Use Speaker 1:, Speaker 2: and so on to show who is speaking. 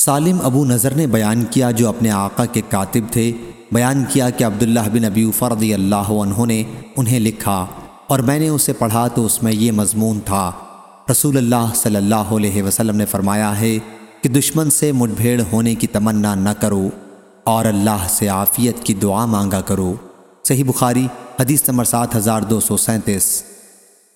Speaker 1: سالم ابو نظر نے بیان کیا جو اپنے آقا کے کاتب تھے، بیان کیا کہ عبداللہ بن ابی فرضی اللہ عنہ نے انہیں لکھا، اور میں نے اسے پڑھا تو اس میں یہ مضمون تھا۔ رسول اللہ صلی اللہ علیہ وسلم نے فرمایا ہے کہ دشمن سے مٹ بھیڑ ہونے کی تمنا نہ کرو، اور اللہ سے عافیت کی دعا مانگا کرو۔ صحیح بخاری، حدیث نمبر سات ہزار دو سو سینتیس۔